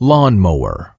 Lawnmower.